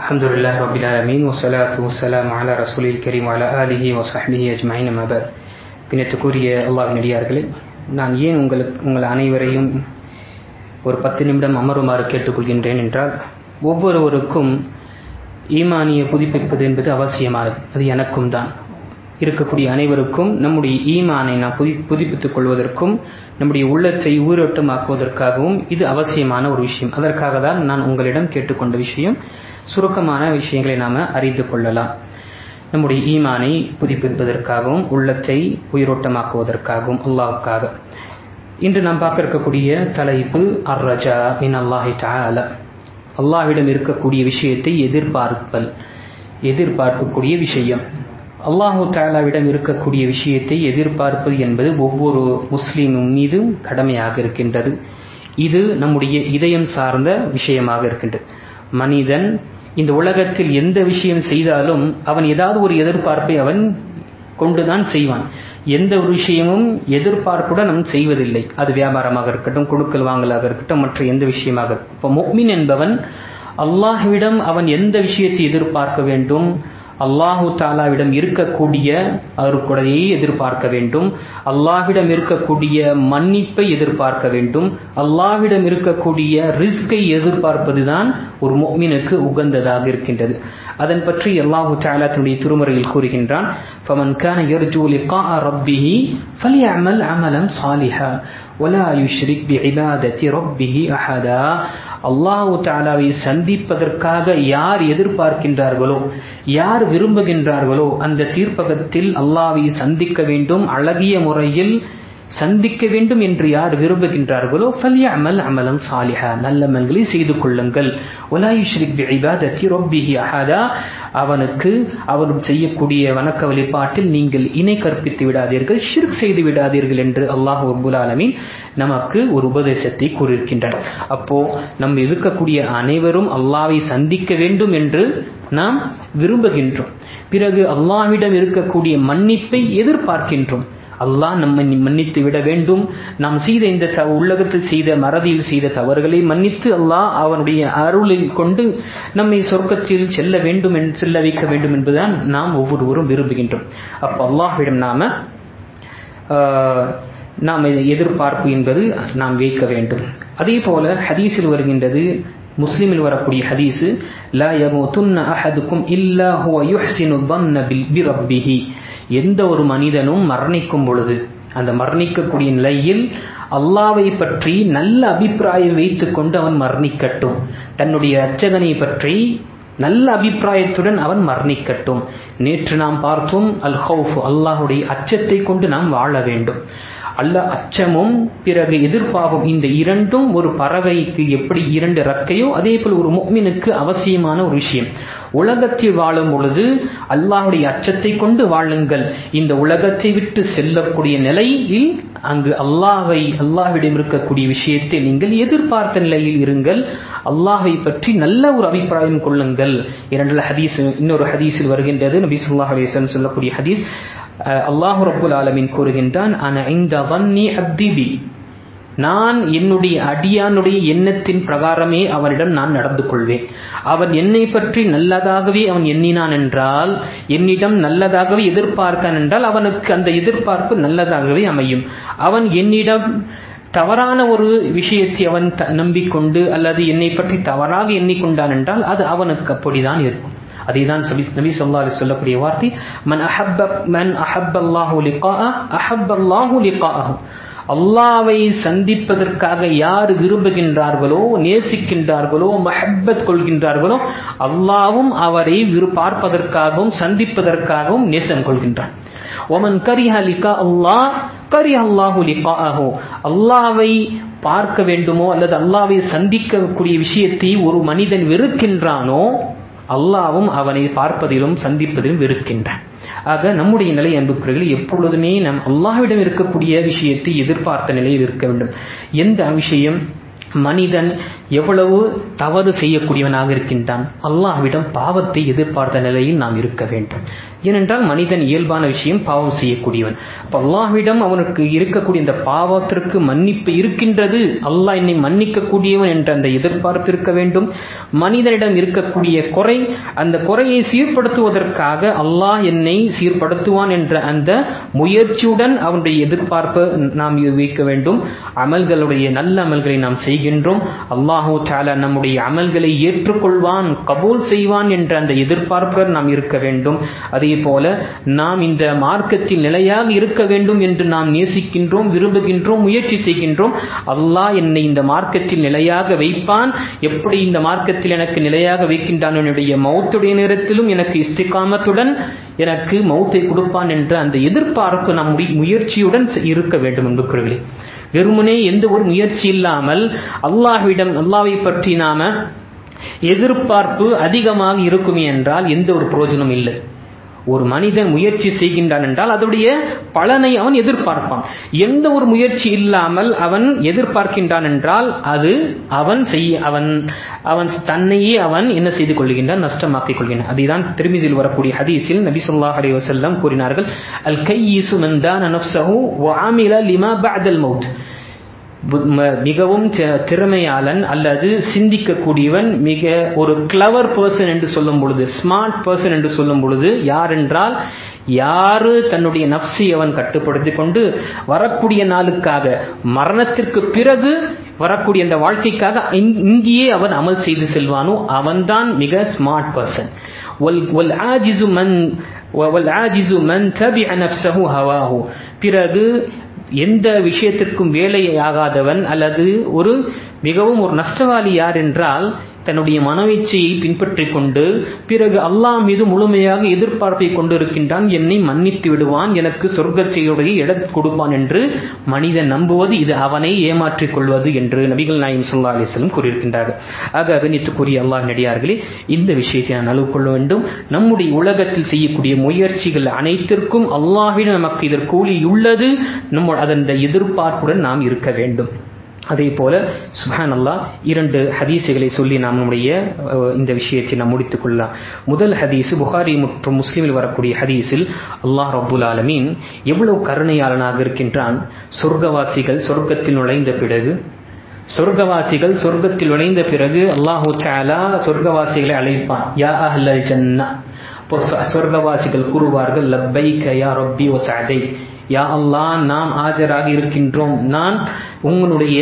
الحمد لله رب العالمين والصلاة والسلام على رسول الكريم وعلى آله وصحبه أجمعين ما بعد பின்னத்துக்குரிய அல்லாஹ் நடிகார்களே நான் ஏன் உங்களுக்கு உங்கள் அனைவரையும் ஒரு பத்து நிமிடம் அமருமாறு கேட்டுக்கொள்கின்றேன் என்றால் ஒவ்வொருவருக்கும் ஈமானிய புதுப்பிப்பது என்பது அவசியமானது அது எனக்கும் தான் இருக்கக்கூடிய அனைவருக்கும் நம்முடைய ஈமானை நாம் புதி புதுப்பித்துக் கொள்வதற்கும் நம்முடைய உள்ளத்தை ஊரோட்டமாக்குவதற்காகவும் இது அவசியமான ஒரு விஷயம் அதற்காக தான் நான் உங்களிடம் கேட்டுக்கொண்ட விஷயம் சுருக்கமான விஷயங்களை நாம் அறிந்து கொள்ளலாம். நம்முடைய ஈமானை புதுப்பிப்பதற்காகவும் உள்ளத்தை உயிரோட்டமாக்குவதற்காகவும் அல்லாவுக்காக இன்று நாம் பார்க்க இருக்கக்கூடிய தலைப்பு அர் ரஜா மின் அல்லாஹி தால அல்லாஹ்விடம் இருக்கக்கூடிய விஷயத்தை எதிர்பார்ப்பல் எதிர்பார்க்கக்கூடிய விஷயம். அல்லாஹு தாலாவிடம் இருக்கக்கூடிய விஷயத்தை எதிர்பார்ப்பது என்பது ஒவ்வொரு முஸ்லீமும் மீதும் கடமையாக இருக்கின்றது. இது நம்முடைய இதயம் சார்ந்த விஷயமாக இருக்கின்றது. மனிதன் இந்த உலகத்தில் எந்த விஷயம் செய்தாலும் அவன் ஏதாவது ஒரு எதிர்பார்ப்பை அவன் கொண்டுதான் செய்வான். எந்த ஒரு விஷயமும் எதிர்பார்ப்புடன் அவன் செய்வதில்லை. அது வியாபாரமாக இருக்கட்டும் கொடுக்கல் வாங்கலாக இருக்கட்டும் மற்ற எந்த விஷயமாக இப்போ முக்மின் என்பவன் அல்லாஹ்விடம் அவன் எந்த விஷயத்தை எதிர்பார்க்க வேண்டும்? அல்லாஹு தாலாவிடம் இருக்கக்கூடிய அருக்குடையை எதிர்பார்க்க வேண்டும் அல்லாஹ்விடம் இருக்கக்கூடிய மன்னிப்பை எதிர்பார்க்க வேண்டும் அல்லாஹ்விடம் இருக்கக்கூடிய ரிஸ்கை எதிர்பார்ப்பதுதான் ஒரு மொமினுக்கு உகந்ததாக இருக்கின்றது அதன் பற்றி அல்லாஹு தாலா தன்னுடைய திருமுறையில் கூறுகின்றான் فمن كان يرجو لقاء ربه فليعمل عملا صالحا ولا يشرك بعبادة ربه أحدا அல்லாஹு தாலாவை சந்திப்பதற்காக யார் எதிர்பார்க்கின்றார்களோ யார் விரும்புகின்றார்களோ அந்த தீர்ப்பகத்தில் அல்லாவை சந்திக்க வேண்டும் அழகிய முறையில் சந்திக்க வேண்டும் என்று யார் விரும்புகின்றார்களோ ஃபல்ய அமல் அமலம் சாலிஹா நல்ல அமல்களை செய்து கொள்ளுங்கள். ஒலாயுஷ்ரிக் பிஇபாதத்தி ரொப்பிஹி அஹதா அவனுக்கு அவர் செய்யக்கூடிய வணக்க வழிபாட்டில் நீங்கள் இணை கற்பித்து விடாதீர்கள் ஷிர்க் செய்து விடாதீர்கள் என்று அல்லாஹ் அபுல் ஆலமீன் நமக்கு ஒரு உபதேசத்தை கூறியிருக்கின்றார். அப்போ நம் இருக்கக்கூடிய அனைவரும் அல்லாவை சந்திக்க வேண்டும் என்று நாம் விரும்புகின்றோம். பிறகு அல்லாஹ்விடம் இருக்கக்கூடிய மன்னிப்பை எதிர்பார்க்கின்றோம். அல்லாஹ் நம்மை மன்னித்து விட வேண்டும். நாம் செய்த இந்த உலகத்தில் செய்த மறதியில் செய்த தவறுகளை மன்னித்து அல்லாஹ் அவனுடைய அருளில் கொண்டு நம்மை சொர்க்கத்தில் செல்ல வேண்டும் செல்ல வைக்க வேண்டும் என்பதுதான் நாம் ஒவ்வொருவரும் விரும்புகின்றோம். அப்ப அல்லாஹ்விடம் நாம நாம் எதிர்பார்ப்பு என்பது நாம் வைக்க வேண்டும். அதே போல ஹதீஸில் வருகின்றது முஸ்லீமில் வரக்கூடிய ஹதீஸு லா யமுத்துன்ன அஹதுக்கும் இல்லா ஹுவ யுஹ்சினு தன்ன பிரப்பிஹி எந்த ஒரு மனிதனும் மரணிக்கும் பொழுது அந்த மரணிக்கக்கூடிய நிலையில் அல்லாவை பற்றி நல்ல அபிப்பிராயம் வைத்துக்கொண்டு அவன் மரணிக்கட்டும். தன்னுடைய அச்சகனை பற்றி நல்ல அபிப்பிராயத்துடன் அவன் மரணிக்கட்டும். நேற்று நாம் பார்த்தோம் அல் ஹவுஃப் அல்லாஹுடைய அச்சத்தை கொண்டு நாம் வாழ வேண்டும். அல்ல அச்சமும் பிறகு எதிர்பாவும் இந்த இரண்டும் ஒரு பறவைக்கு எப்படி இரண்டு ரக்கையோ அதே போல் ஒரு முக்மினுக்கு அவசியமான ஒரு விஷயம். உலகத்தில் வாழும் பொழுது அல்லாஹுடைய அச்சத்தை கொண்டு வாழுங்கள். இந்த உலகத்தை விட்டு செல்லக்கூடிய நிலையில் அங்கு அல்லாஹை அல்லாஹ்விடம் இருக்கக்கூடிய விஷயத்தை நீங்கள் எதிர்பார்த்த நிலையில் இருங்கள். அல்லாஹை பற்றி நல்ல ஒரு அபிப்பிராயம் கொள்ளுங்கள். இரண்டு ஹதீஸ் இன்னொரு ஹதீஸில் வருகின்றது. நபி சொல்லாஹ் சொல்லக்கூடிய ஹதீஸ் அல்லாஹு ரபுல் ஆலமின் கூறுகின்றான் அப்திபி. நான் என்னுடைய அடியானுடைய எண்ணத்தின் பிரகாரமே அவனிடம் நான் நடந்து கொள்வேன். அவன் என்னை பற்றி நல்லதாகவே அவன் எண்ணினான் என்றால் என்னிடம் நல்லதாகவே எதிர்பார்த்தான் என்றால் அவனுக்கு அந்த எதிர்பார்ப்பு நல்லதாகவே அமையும். அவன் என்னிடம் தவறான ஒரு விஷயத்தை அவன் நம்பிக்கொண்டு அல்லது என்னை பற்றி தவறாக எண்ணிக்கொண்டான் என்றால் அது அவனுக்கு அப்படிதான் இருக்கும். அதைதான் நபி சொல்லா அலி சொல்லக்கூடிய வார்த்தை மன் அஹப்ப மன் அஹப்பல்லாஹு லிகா அஹப்பல்லாஹு லிகாஹு அல்லாவை சந்திப்பதற்காக யார் விரும்புகின்றார்களோ நேசிக்கின்றார்களோ மஹப்பத் கொள்கின்றார்களோ அல்லாவும் அவரை பார்ப்பதற்காகவும் சந்திப்பதற்காகவும் நேசம் கொள்கின்றான். ஒமன் கரிஹ லிகா அல்லாஹ் கரி அல்லாஹு ஆஹோ அல்லாவை பார்க்க வேண்டுமோ அல்லது அல்லாவை சந்திக்கக்கூடிய விஷயத்தை ஒரு மனிதன் வெறுக்கின்றானோ அல்லாவும் அவனை பார்ப்பதிலும் சந்திப்பதிலும் வெறுக்கின்றான். ஆக நம்முடைய நிலை அன்புக்குறைகள் எப்பொழுதுமே நம் அல்லாஹ்விடம் இருக்கக்கூடிய விஷயத்தை எதிர்பார்த்த நிலையில் இருக்க வேண்டும். எந்த விஷயம்? மனிதன் எவ்வளவு தவறு செய்யக்கூடியவனாக இருக்கின்றான். அல்லாஹ்விடம் பாவத்தை எதிர்பார்த்த நிலையில் நாம் இருக்க வேண்டும். ஏனென்றால் மனிதன் இயல்பான விஷயம் பாவம் செய்யக்கூடியவன். அப்ப அல்லாஹ்விடம் அவனுக்கு இருக்கக்கூடிய இந்த பாவத்திற்கு மன்னிப்பு இருக்கின்றது. அல்லாஹ் என்னை மன்னிக்க கூடியவன் என்ற அந்த எதிர்பார்ப்பு இருக்க வேண்டும். மனிதனிடம் இருக்கக்கூடிய குறை அந்த குறையை சீர்படுத்துவதற்காக அல்லாஹ் என்னை சீர்படுத்துவான் என்ற அந்த முயற்சியுடன் அவனுடைய எதிர்பார்ப்பை நாம் வைக்க வேண்டும். அமல்களுடைய நல்ல அமல்களை நாம் செய்கின்றோம். அல்லாஹூ தாலா நம்முடைய அமல்களை ஏற்றுக்கொள்வான் கபூல் செய்வான் என்ற அந்த எதிர்பார்ப்புடன் நாம் இருக்க வேண்டும். அதை போல நாம் இந்த மார்க்கத்தில் நிலையாக இருக்க வேண்டும் என்று நாம் நேசிக்கின்றோம் விரும்புகின்றோம் முயற்சி செய்கின்றோம். அல்லாஹ் என்னை இந்த மார்க்கத்தில் நிலையாக வைப்பான். எப்படி இந்த மார்க்கத்தில் எனக்கு நிலையாக வைக்கின்றான்? என்னுடைய மௌத்துடைய நேரத்திலும் எனக்கு இஸ்திகாமத்துடன் எனக்கு மௌத்தை கொடுப்பான் என்ற அந்த எதிர்பார்ப்பு நம் முயற்சியுடன் இருக்க வேண்டும் என்புக்குறவில்லை வெறுமனே எந்த ஒரு முயற்சி இல்லாமல் அல்லாஹ்விடம் அல்லாவை பற்றி நாம எதிர்பார்ப்பு அதிகமாக இருக்குமே என்றால் எந்த ஒரு பிரயோஜனம் இல்லை. ஒரு மனிதன் முயற்சி செய்கின்றான் என்றால் அதனுடைய பலனை அவன் எதிர்பார்ப்பான். எந்த ஒரு முயற்சி இல்லாமல் அவன் எதிர்பார்க்கின்றான் என்றால் அது அவன் செய்ய அவன் அவன் தன்னையே அவன் என்ன செய்து கொள்கின்றான்? நஷ்டமாக்கிக் கொள்கின்றான். அதுதான் திருமிதில் வரக்கூடிய ஹதீஸில் நபி சொல்லாஹ் அலி வசல்லம் கூறினார்கள். அல் கையீசு மந்தான் நப்சஹு லிமா பஅதல் மவுத் மிகவும் திறமையாளன் அல்லது சிந்திக்கக்கூடியவன் மிக ஒரு கிளவர் பர்சன் என்று சொல்லும் பொழுது ஸ்மார்ட் பர்சன் என்று சொல்லும் பொழுது யார் என்றால் யாரு தன்னுடைய நப்சி அவன் கட்டுப்படுத்தி கொண்டு வரக்கூடிய நாளுக்காக மரணத்திற்கு பிறகு வரக்கூடிய அந்த வாழ்க்கைக்காக இங்கேயே அவன் அமல் செய்து செல்வானோ அவன்தான் மிக ஸ்மார்ட் பர்சன் பிறகு எந்த விஷயத்திற்கும் வேலையாகாதவன் அல்லது ஒரு மிகவும் ஒரு நஷ்டவாளி யார் என்றால் தன்னுடைய மனவீச்சையை பின்பற்றி கொண்டு பிறகு அல்லாஹ் மீது முழுமையாக எதிர்பார்ப்பை கொண்டிருக்கின்றான். என்னை மன்னித்து விடுவான். எனக்கு சொர்க்கத்தையுடைய இடம் கொடுப்பான் என்று மனிதன் நம்புவது இது அவனை ஏமாற்றிக் கொள்வது என்று நபிகள் நாயம் சுல்லா அலிஸ்லம் கூறியிருக்கின்றார்கள் ஆக கூறிய அல்லாஹ் நடிகார்களே இந்த விஷயத்தை நான் அளவு கொள்ள வேண்டும். நம்முடைய உலகத்தில் செய்யக்கூடிய முயற்சிகள் அனைத்திற்கும் அல்லாஹ்விடம் நமக்கு இதற்கு கூலி உள்ளது. நம்ம அதன் எதிர்பார்ப்புடன் நாம் இருக்க வேண்டும். அதே போல சுஹான் அல்லா இரண்டு ஹதீசுகளை சொல்லி நாம் நம்முடைய இந்த விஷயத்தை நாம் முடித்துக் கொள்ளலாம். முதல் ஹதீஸ் புகாரி மற்றும் முஸ்லீமில் வரக்கூடிய ஹதீஸில் அல்லாஹ் ரபுல் ஆலமீன் எவ்வளவு கருணையாளனாக இருக்கின்றான். சொர்க்கவாசிகள் சொர்க்கத்தில் நுழைந்த பிறகு சொர்க்கவாசிகள் சொர்க்கத்தில் நுழைந்த பிறகு அல்லாஹூ சாலா சொர்க்கவாசிகளை அழைப்பான். யா அஹ்லல் ஜன்னா. சொர்க்கவாசிகள் கூறுவார்கள் லப்பை கயா ரப்பி ஓ சாதை யா அல்லா நாம் ஆஜராக இருக்கின்றோம். நான் உங்களுடைய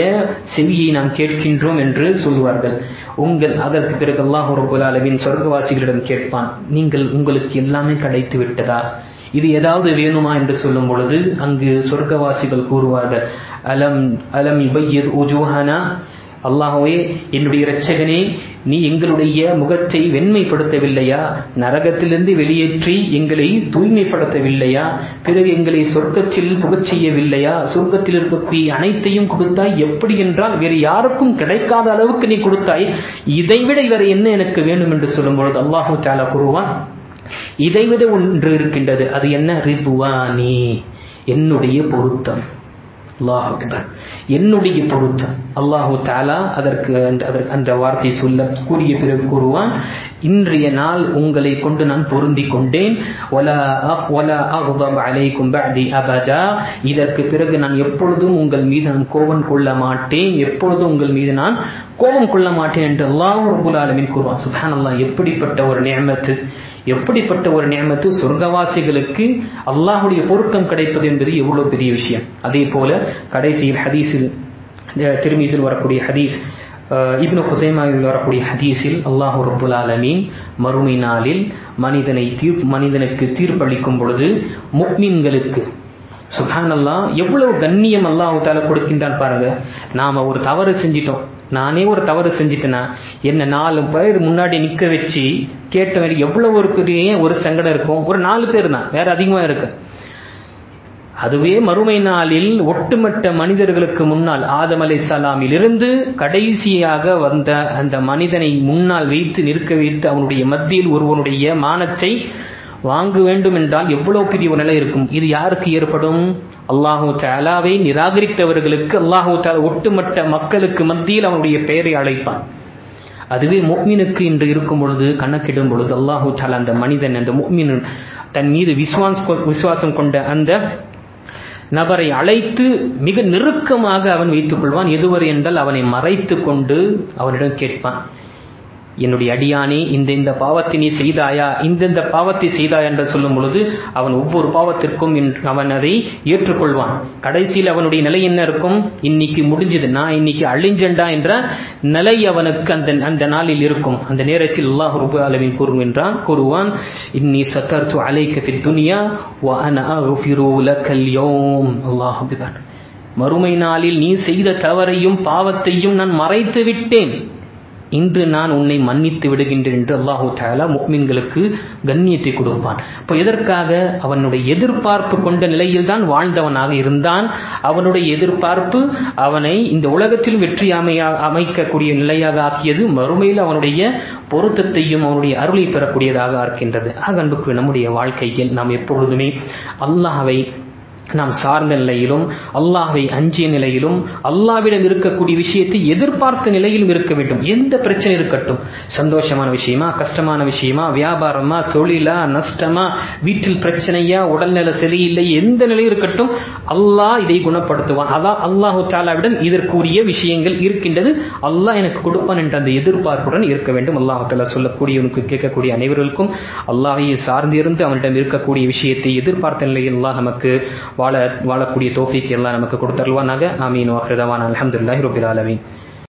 செவியை நாம் கேட்கின்றோம் என்று சொல்லுவார்கள். உங்கள் அதற்கு பிறகு அல்லாஹ் ரபுல் அலவின் சொர்க்கவாசிகளிடம் கேட்பான் நீங்கள் உங்களுக்கு எல்லாமே கிடைத்து விட்டதா? இது ஏதாவது வேணுமா என்று சொல்லும் பொழுது அங்கு சொர்க்கவாசிகள் கூறுவார்கள் அலம் அலம் இபையத் உஜூஹனா? அல்லாஹவே என்னுடைய இரட்சகனே நீ எங்களுடைய முகத்தை வெண்மைப்படுத்தவில்லையா? நரகத்திலிருந்து வெளியேற்றி எங்களை தூய்மைப்படுத்தவில்லையா? பிறகு எங்களை சொர்க்கத்தில் புகச் செய்யவில்லையா சொர்க்கத்தில் இருக்கக்கூடிய அனைத்தையும் கொடுத்தாய். எப்படி என்றால் வேறு யாருக்கும் கிடைக்காத அளவுக்கு நீ கொடுத்தாய். இதைவிட வேற என்ன எனக்கு வேண்டும் என்று சொல்லும் பொழுது அல்லாஹு சாலா கூறுவான் இதைவிட ஒன்று இருக்கின்றது. அது என்ன? ரிதுவானி. என்னுடைய பொருத்தம். அல்லாஹ் அக்பர். என்னுடைய பொருத்தம். அல்லாஹு தாலா அதற்கு அந்த அதற்கு அந்த வார்த்தை சொல்ல கூறிய பிறகு கூறுவான் இன்றைய நாள் உங்களை கொண்டு நான் பொருந்தி கொண்டேன். இதற்கு பிறகு நான் எப்பொழுதும் உங்கள் மீது நான் கோபம் கொள்ள மாட்டேன். எப்பொழுதும் உங்கள் மீது நான் கோபம் கொள்ள மாட்டேன் என்று அல்லாஹ் ரபுல் ஆலமின் கூறுவான். சுஹான் அல்லாஹ் எப்படிப்பட்ட ஒரு நேமத்து எப்படிப்பட்ட ஒரு நியமத்து சொர்க்கவாசிகளுக்கு அல்லாஹுடைய பொருத்தம் கிடைப்பது என்பது எவ்வளவு பெரிய விஷயம். அதே போல கடைசியில் ஹதீஸில் திருமீசில் வரக்கூடிய ஹதீஸ் இப்னு ஹுசைமாவில் வரக்கூடிய ஹதீஸில் அல்லாஹு ரபுல் ஆலமீன் மறுமை நாளில் மனிதனை தீர்ப்பு மனிதனுக்கு தீர்ப்பளிக்கும் பொழுது முக்மீன்களுக்கு. சுஹான் அல்லா எவ்வளவு கண்ணியம் அல்லாஹு தால கொடுக்கின்றான் பாருங்க. நாம ஒரு தவறு செஞ்சிட்டோம். நானே ஒரு தவறு செஞ்சிட்டேன்னா என்ன நாலு பேர் முன்னாடி நிக்க வச்சு கேட்டவன் எவ்வளவு ஒரு பெரிய ஒரு சங்கடம் இருக்கும். ஒரு நாலு பேர் தான் வேற அதிகமா இருக்கு. அதுவே மறுமை நாளில் ஒட்டுமொத்த மனிதர்களுக்கு முன்னால் ஆதம் அலை கடைசியாக வந்த அந்த மனிதனை முன்னால் வைத்து நிற்க வைத்து அவனுடைய மத்தியில் ஒருவனுடைய மானத்தை வாங்க வேண்டும் என்றால் எவ்வளவு பெரிய ஒரு நிலை இருக்கும்? இது யாருக்கு ஏற்படும்? அல்லாஹூ தாலாவை நிராகரித்தவர்களுக்கு அல்லாஹூ தாலா ஒட்டுமொத்த மக்களுக்கு மத்தியில் அவனுடைய பெயரை அழைப்பான். அதுவே முக்மீனுக்கு இன்று இருக்கும் பொழுது கணக்கிடும் பொழுது அல்லாஹூ தாலா அந்த மனிதன் அந்த முக்மீன் தன் மீது விசுவாஸ் விசுவாசம் கொண்ட அந்த நபரை அழைத்து மிக நெருக்கமாக அவன் வைத்துக் கொள்வான். எதுவரை என்றால் அவனை மறைத்து கொண்டு அவனிடம் கேட்பான். என்னுடைய அடியானே இந்த இந்த பாவத்தை நீ செய்தாயா? இந்த இந்த பாவத்தை செய்தாயா என்று சொல்லும் பொழுது அவன் ஒவ்வொரு பாவத்திற்கும் அவன் அதை ஏற்றுக்கொள்வான். கடைசியில் அவனுடைய நிலை என்ன இருக்கும்? இன்னைக்கு முடிஞ்சது. நான் இன்னைக்கு அழிஞ்சண்டா என்ற நிலை அவனுக்கு அந்த அந்த நாளில் இருக்கும். அந்த நேரத்தில் அல்லாஹ் ரபு அளவின் கூறுகின்றான் கூறுவான் இன்னி சக்கர்த்து அலைக்க ஃபி துனியா வ அன அஃபிரு லக்கல் யௌம். அல்லாஹ் மறுமை நாளில் நீ செய்த தவறையும் பாவத்தையும் நான் மறைத்து விட்டேன். இன்று நான் உன்னை மன்னித்து விடுகின்றேன் என்று அல்லாஹு தாலா முக்மின்களுக்கு கண்ணியத்தை கொடுப்பான். இப்போ எதற்காக? அவனுடைய எதிர்பார்ப்பு கொண்ட நிலையில் தான் வாழ்ந்தவனாக இருந்தான். அவனுடைய எதிர்பார்ப்பு அவனை இந்த உலகத்தில் வெற்றி அமையா அமைக்கக்கூடிய நிலையாக ஆக்கியது மறுமையில் அவனுடைய பொருத்தத்தையும் அவனுடைய அருளை பெறக்கூடியதாக இருக்கின்றது ஆக அன்புக்கு நம்முடைய வாழ்க்கையில் நாம் எப்பொழுதுமே அல்லாஹவை நாம் சார்ந்த நிலையிலும் அல்லாஹை அஞ்சிய நிலையிலும் அல்லாவிடம் இருக்கக்கூடிய விஷயத்தை எதிர்பார்த்த நிலையிலும் இருக்க வேண்டும். எந்த பிரச்சனை இருக்கட்டும். சந்தோஷமான விஷயமா கஷ்டமான விஷயமா வியாபாரமா தொழிலா நஷ்டமா வீட்டில் பிரச்சனையா உடல்நிலை சரியில்லை எந்த நிலை இருக்கட்டும் அல்லாஹ் இதை குணப்படுத்துவான். அதான் அல்லாஹு தாலாவிடம் இதற்குரிய விஷயங்கள் இருக்கின்றது. அல்லாஹ் எனக்கு கொடுப்பான் என்ற அந்த எதிர்பார்ப்புடன் இருக்க வேண்டும். அல்லாஹு தாலா சொல்லக்கூடியவனுக்கு கேட்கக்கூடிய அனைவர்களுக்கும் அல்லாஹையை சார்ந்திருந்து அவனிடம் இருக்கக்கூடிய விஷயத்தை எதிர்பார்த்த நிலையில் அல்லாஹ் நமக்கு வாழ வாழக்கூடிய தோஃபிக் எல்லாம் நமக்கு கொடுத்தருவானாக ஆமீன். வாஹிருதவான் அலமதுல்லாஹி ரபில் ஆலமீன்.